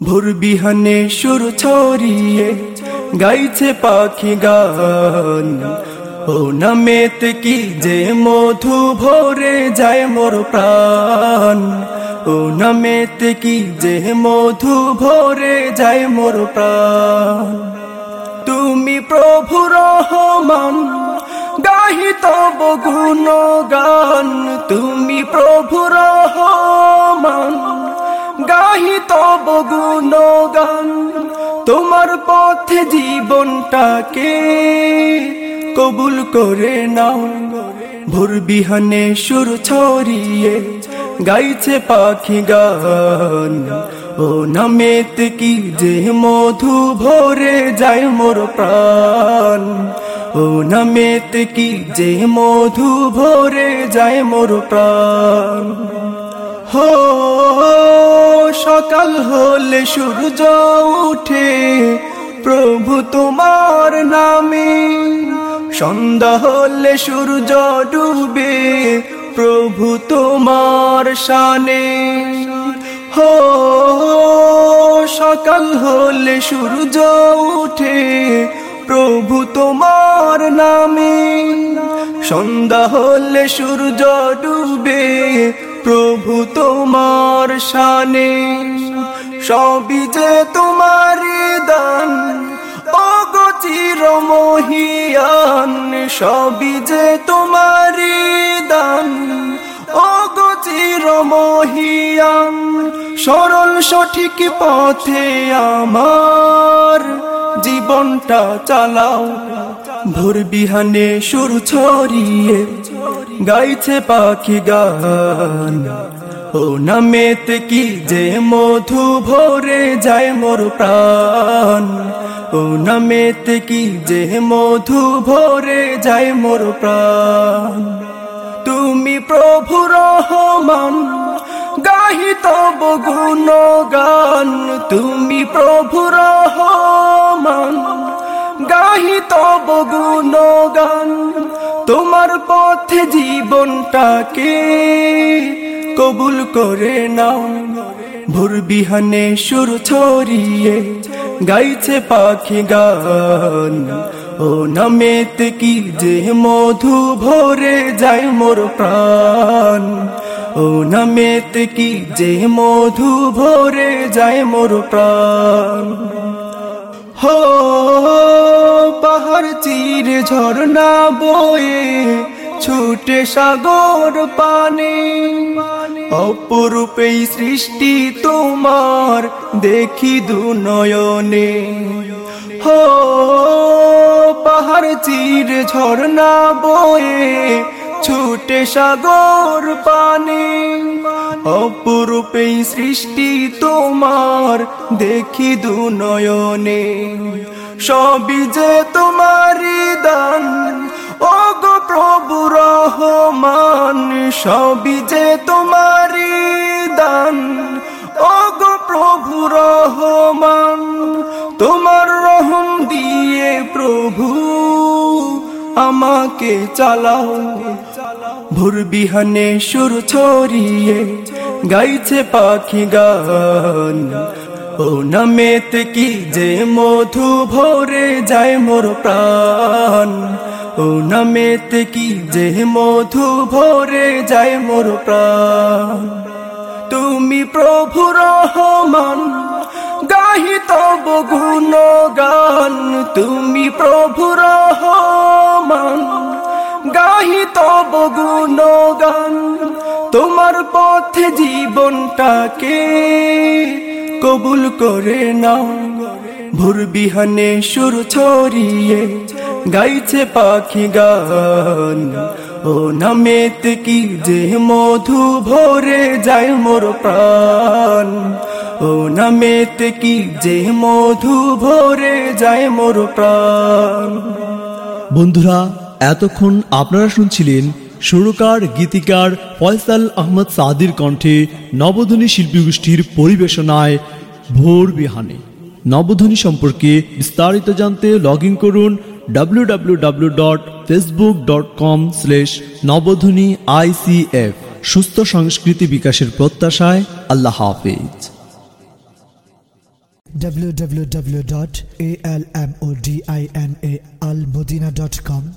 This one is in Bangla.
ভোর বিহানে সুর ছড়িয়ে গাইছে পাখি গান। ও নামেত কি যে মধু ভরে যায় মোর প্রাণ। ও নামেত কি যে মধু ভরে যায় মোর প্রাণ। তুমি প্রভু রহমান, গাহি তব গুণ গান তুমি প্রভু রহমান তব গুণ গান, তোমার পথে জীবনটাকে কবুল করে নাও। ভোর বিহানে সুর ছড়িয়ে গাইছে পাখি গান। ও নামেত কি যে মধু ভরে যায় মোর প্রাণ। ও নামেত কি যে মধু ভরে যায় মোর প্রাণ। হো সকাল হলে সূর্য উঠে, প্রভু তোমার নামে। সন্ধ্যা হলে সূর্য ডুবে, প্রভু তোমার শানে। হো, সকাল হলে সূর্য উঠে প্রভু তোমার নামে। সন্ধ্যা হলে সূর্য ডুবে, প্রভু তোমার শানে। সবই যে তোমার দান অগচির মহিয়ান সবই যে তোমার দান অগচির মহিয়ান সরল সঠিক পথে আমার জীবনটা চালাও। ভোর বিহানে সুর ছড়িয়ে গাইছে পাখি গান। ও নামেত কি যে মধু ভরে যায় মোর প্রাণ। ও নামেত কি যে মধু ভরে যায় মোর প্রাণ। তুমি প্রভু রহমান গাহি তব গুণ গান তুমি প্রভু রহমান। গাহি তব গুণ গান তোমার পথে জীবনটাকে কবুল করে নাও। ভোর বিহানে সুর ছড়িয়ে গাইছে পাখি গান। ও নামেত কি যে মধু ভরে যায় মোর প্রাণ। ও নামেত কি যে মধু ভরে যায় মোর প্রাণ? হো, পাহাড় চির ঝর্ণা বয়ে ছুটে সাগর পানে। অপরূপে সৃষ্টি তোমার দেখি দু নয়নে হো, পাহাড় চির ঝর্ণা বয়ে ছুটে সাগর পানে অপরূপে সৃষ্টি তোমার, দেখি দু নয়নে সবই যে তোমারি দান ও গো প্রভু রহমান, সবই যে তোমারি দান ও গো প্রভু রহমান, তোমার রহম দিয়ে প্রভু আমাকে চালাও। ভোর বিহানে সুর ছড়িয়ে গাইছে পাখি গান। ও নামেত কি যে মধু ভরে যায় মোর প্রাণ। ও নামেত কি যে মধু ভরে যায় মোর প্রাণ। তুমি প্রভু রহমান, গাহি তব গুণ গান তুমি প্রভু রহমান গাহি তব গুণ গান তোমার পথে জীবনটাকে কবুল করে নাও। ভোর বিহানে সুর ছড়িয়ে গাইছে পাখি গান। ও নামেত কি যে মধু ভরে যায় মোর প্রাণ। ও নামেত কি যে মধু ভরে যায় মোর প্রাণ। বন্ধুরা এতক্ষণ আপনারা শুনছিলেন সুরকার, গীতিকার ফয়সাল আহমদ সাদির কণ্ঠে নবধ্বনি শিল্পী গোষ্ঠীর পরিবেশনায় ভোর বিহানে। নবধ্বনি সম্পর্কে বিস্তারিত জানতে লগ ইন করুন W W W dot Facebook dot com slash Nabadhwani ICF সুস্থ সংস্কৃতি বিকাশের প্রত্যাশায় আল্লাহ হাফিজ। www.almodinaalmodina.com